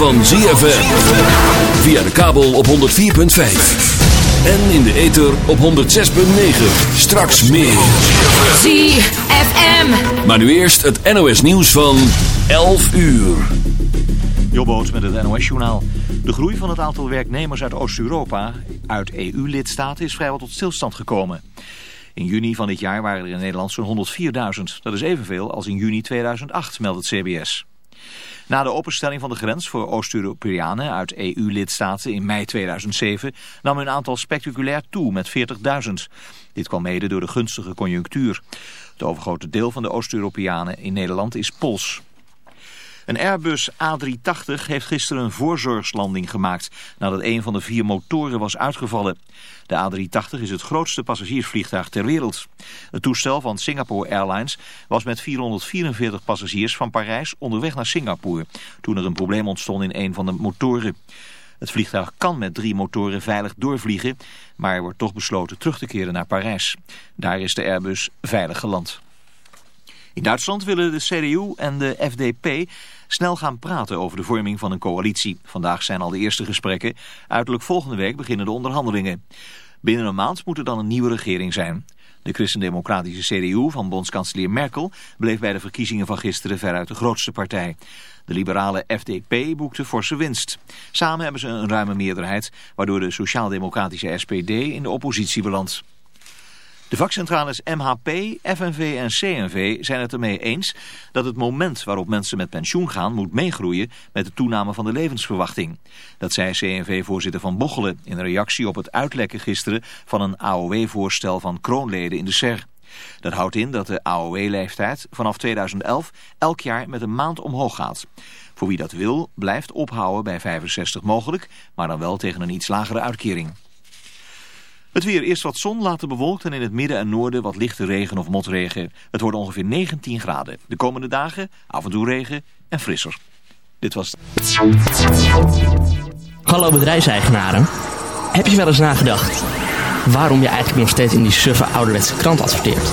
van ZFM. Via de kabel op 104.5. En in de ether op 106.9. Straks meer. ZFM. Maar nu eerst het NOS nieuws van 11 uur. Jobboot met het NOS-journaal. De groei van het aantal werknemers uit Oost-Europa, uit EU-lidstaten, is vrijwel tot stilstand gekomen. In juni van dit jaar waren er in Nederland zo'n 104.000. Dat is evenveel als in juni 2008, meldt het CBS. Na de openstelling van de grens voor Oost-Europeanen uit EU-lidstaten in mei 2007 nam hun aantal spectaculair toe met 40.000. Dit kwam mede door de gunstige conjunctuur. Het overgrote deel van de Oost-Europeanen in Nederland is Pools. Een Airbus A380 heeft gisteren een voorzorgslanding gemaakt nadat een van de vier motoren was uitgevallen. De A380 is het grootste passagiersvliegtuig ter wereld. Het toestel van Singapore Airlines was met 444 passagiers van Parijs onderweg naar Singapore toen er een probleem ontstond in een van de motoren. Het vliegtuig kan met drie motoren veilig doorvliegen, maar er wordt toch besloten terug te keren naar Parijs. Daar is de Airbus veilig geland. In Duitsland willen de CDU en de FDP snel gaan praten over de vorming van een coalitie. Vandaag zijn al de eerste gesprekken. Uiterlijk volgende week beginnen de onderhandelingen. Binnen een maand moet er dan een nieuwe regering zijn. De christendemocratische CDU van bondskanselier Merkel bleef bij de verkiezingen van gisteren veruit de grootste partij. De liberale FDP boekte forse winst. Samen hebben ze een ruime meerderheid, waardoor de sociaal-democratische SPD in de oppositie belandt. De vakcentrales MHP, FNV en CNV zijn het ermee eens dat het moment waarop mensen met pensioen gaan moet meegroeien met de toename van de levensverwachting. Dat zei CNV-voorzitter Van Bochelen in reactie op het uitlekken gisteren van een AOW-voorstel van kroonleden in de SER. Dat houdt in dat de AOW-leeftijd vanaf 2011 elk jaar met een maand omhoog gaat. Voor wie dat wil, blijft ophouden bij 65 mogelijk, maar dan wel tegen een iets lagere uitkering. Het weer eerst wat zon, later bewolkt en in het midden en noorden wat lichte regen of motregen. Het wordt ongeveer 19 graden. De komende dagen af en toe regen en frisser. Dit was... Hallo bedrijfseigenaren. Heb je wel eens nagedacht waarom je eigenlijk nog steeds in die suffe ouderwetse krant adverteert?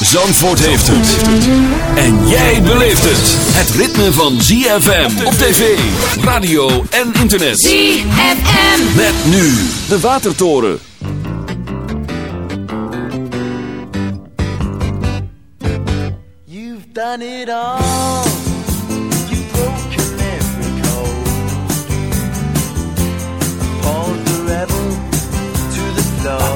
Zandvoort heeft het. En jij beleeft het. Het ritme van ZFM op tv, radio en internet. ZFM. Met nu de Watertoren. You've done it all. You've broken every code. Pulled the rebel to the floor.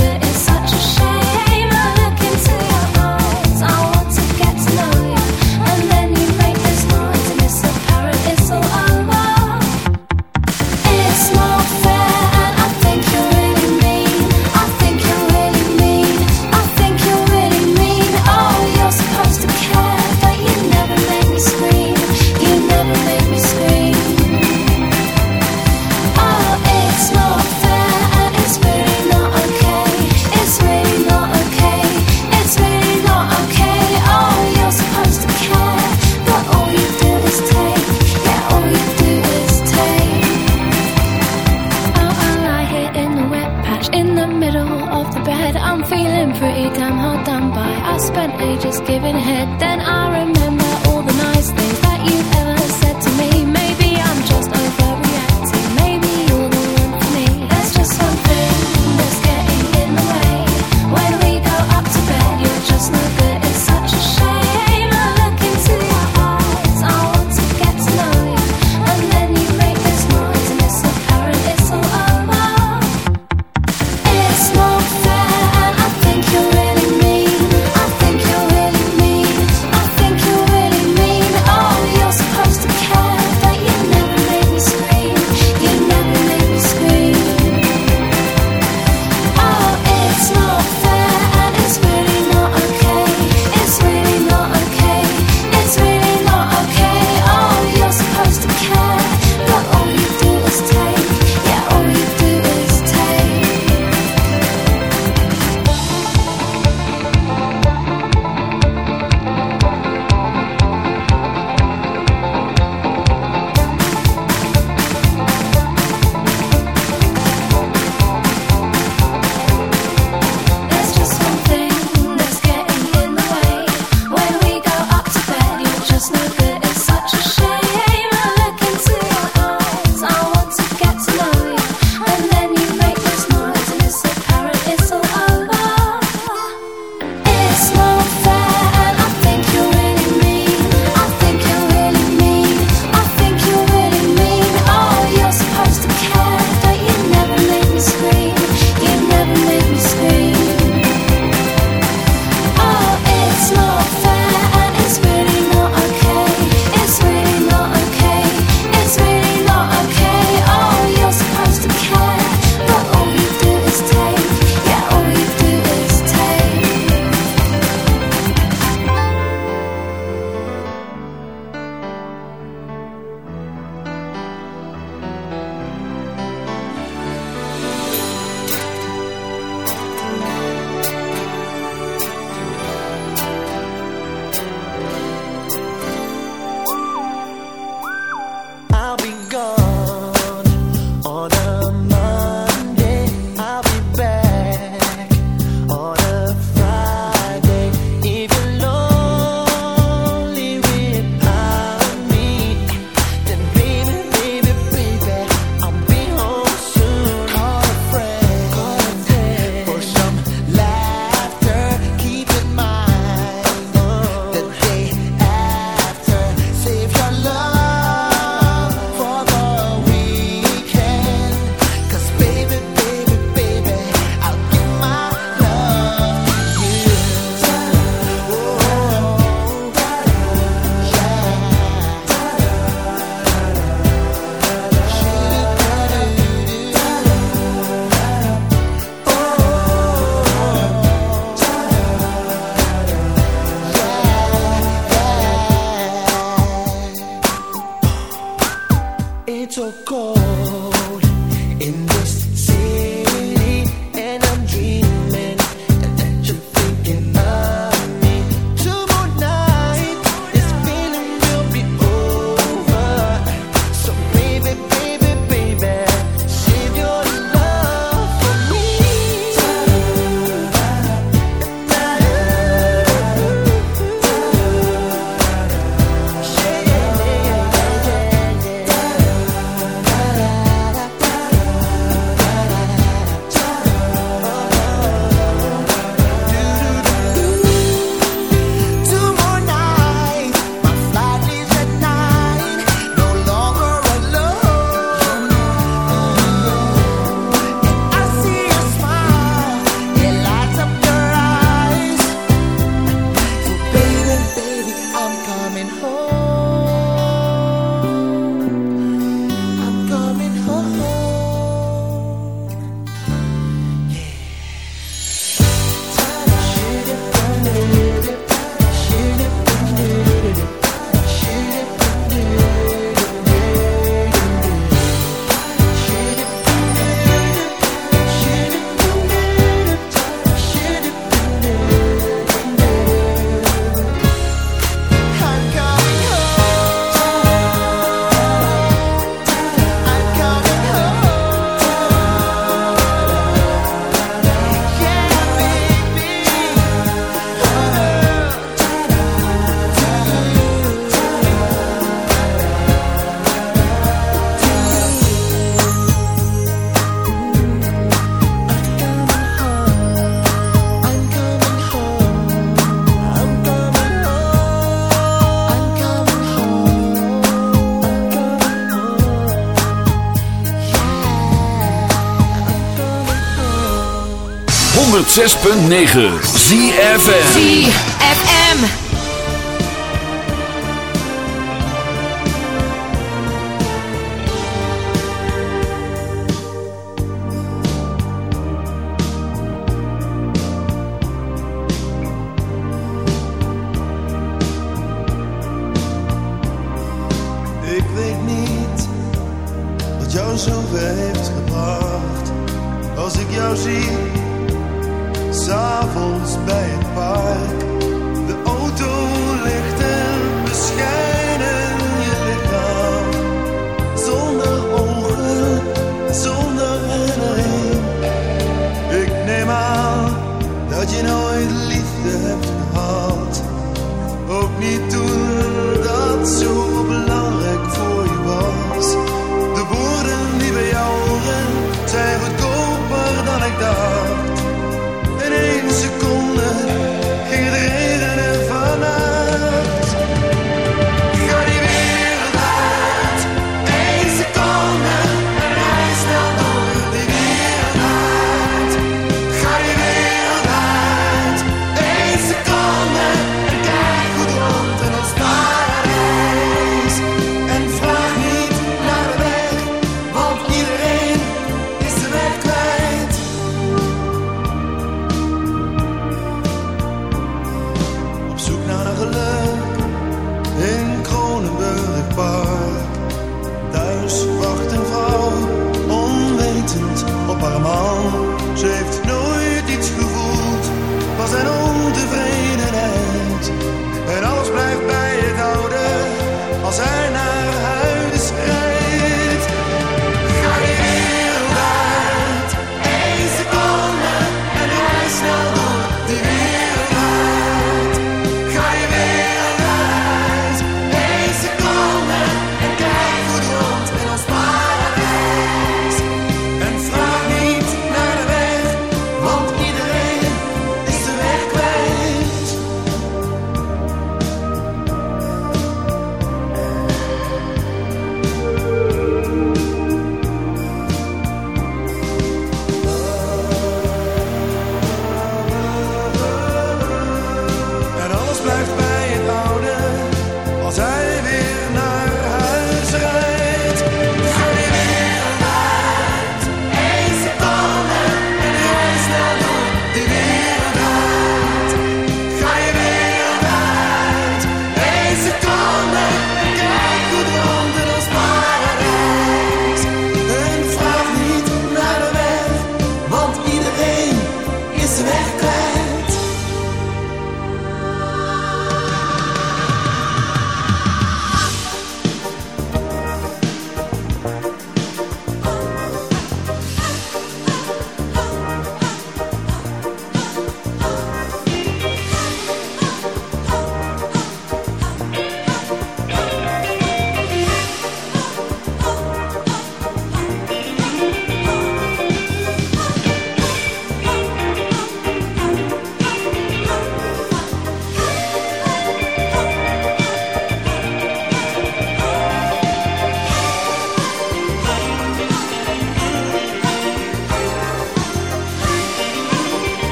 106.9 ZFM.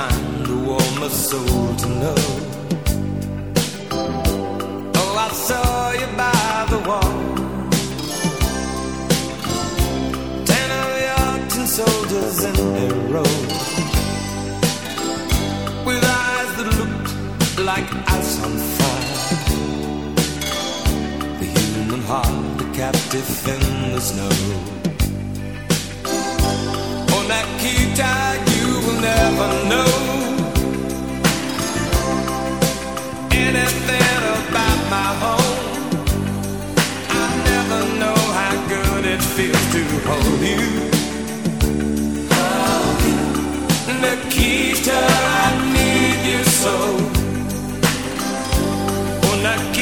Find a warmer soul to know. Oh, I saw you by the wall. Ten of your tin soldiers in a row With eyes that looked like ice on fire The human heart, a captive in the snow Oh, Nikita, you Nikita, I never know how good it feels to hold you. The key till I need you so. Oh, Nikita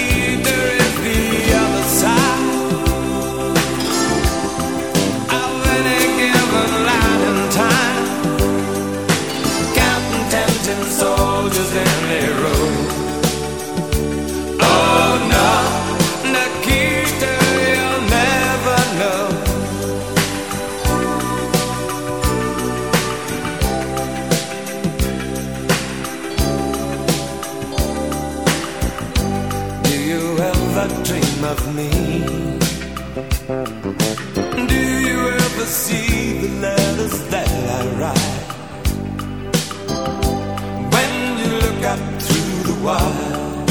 wire,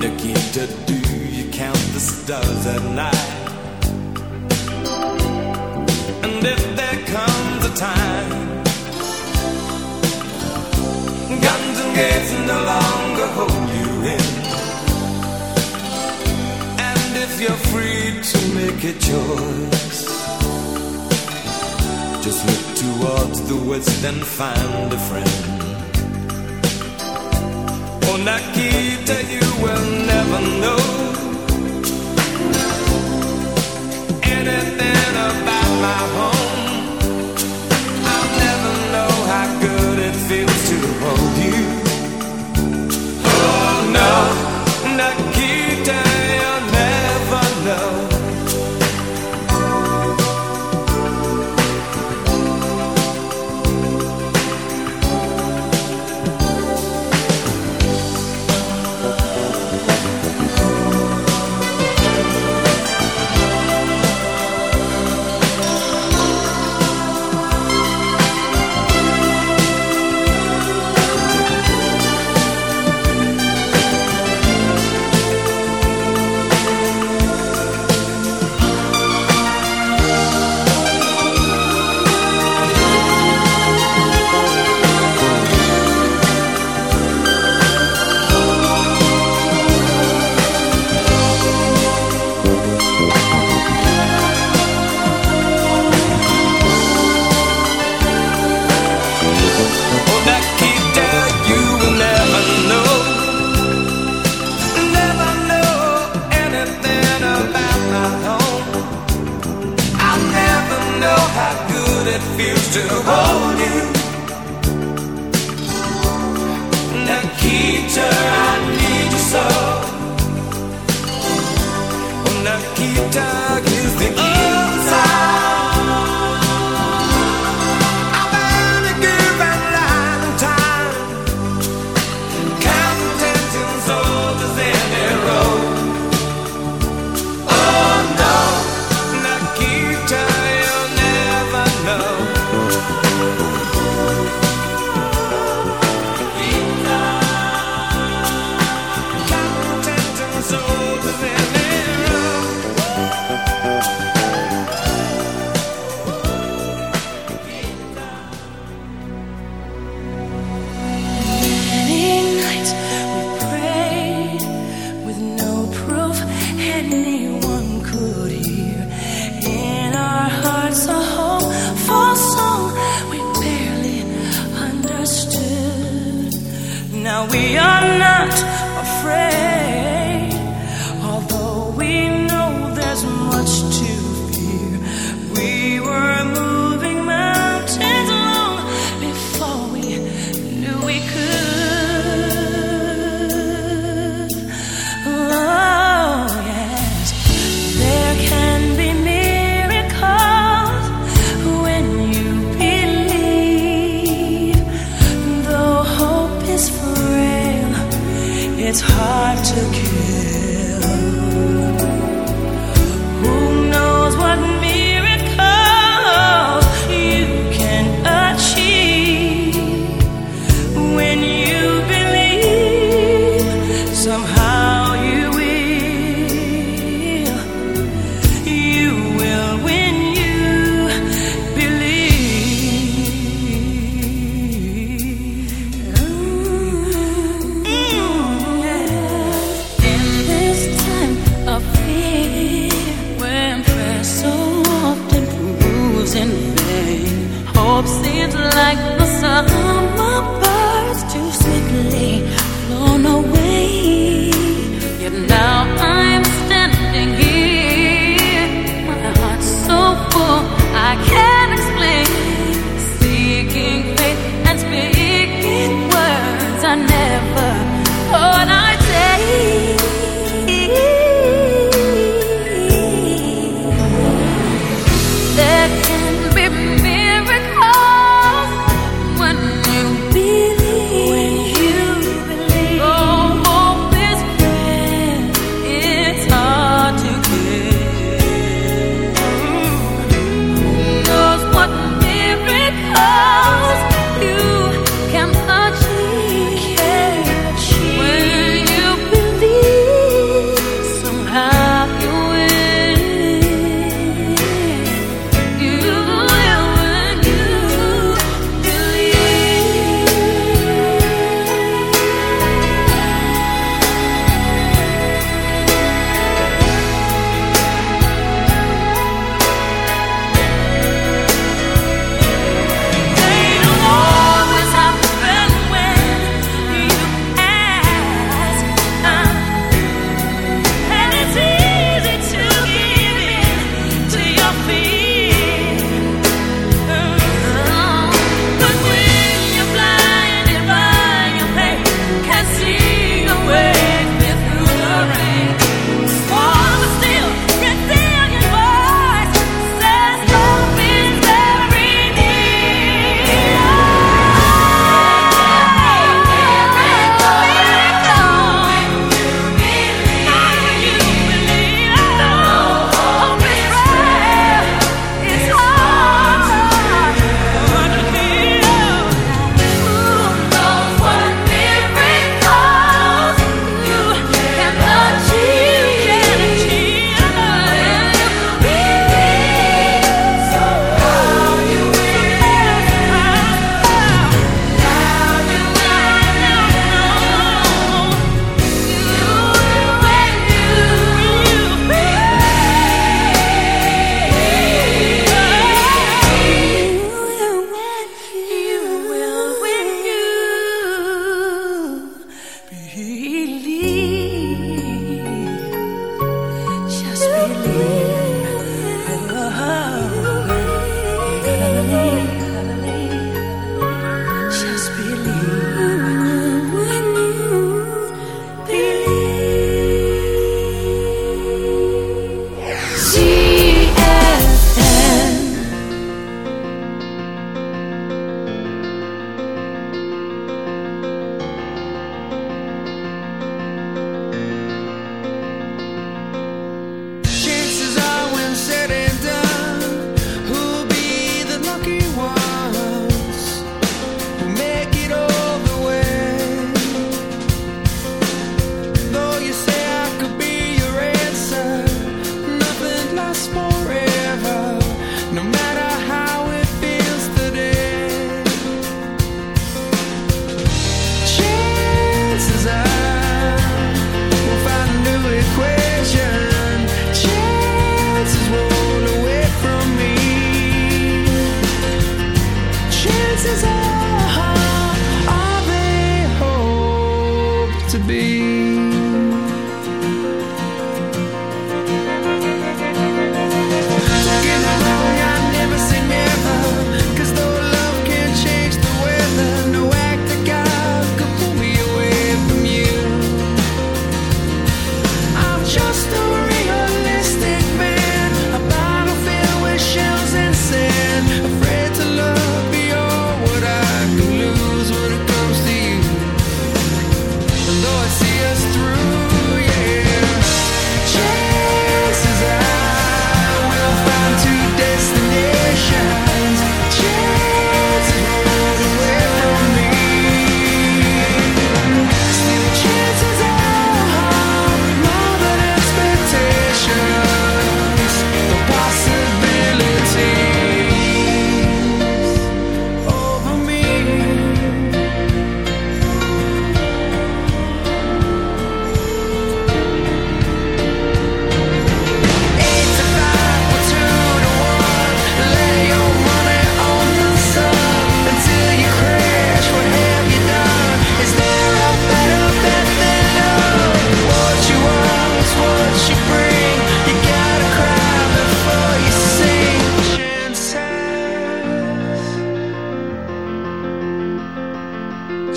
Nikita, do you count the stars at night? And if there comes a time Guns and gates no longer hold you in. And if you're free to make a choice, just look towards the west and find a friend. Oh, Nikita, you will never know anything about my home.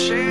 change.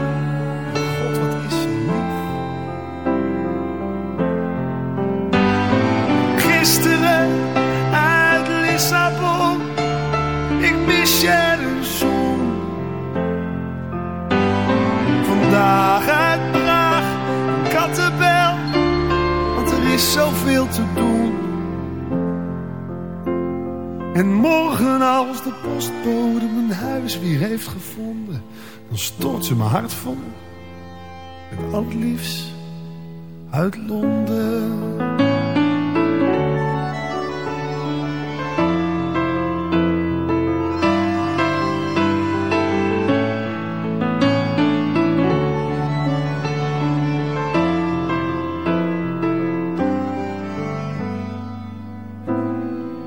Heeft gevonden, dan stort ze mijn hart vol met al liefst uit Londen.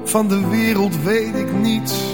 Van de wereld weet ik niets.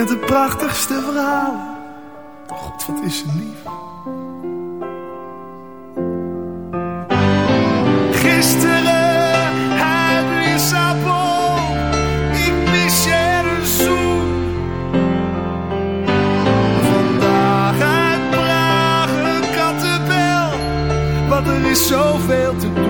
Met de prachtigste verhalen. God, wat is ze lief. Gisteren uit Lissabon. Ik mis je een zoen. Vandaag uit Praag een kattenbel. Want er is zoveel te doen.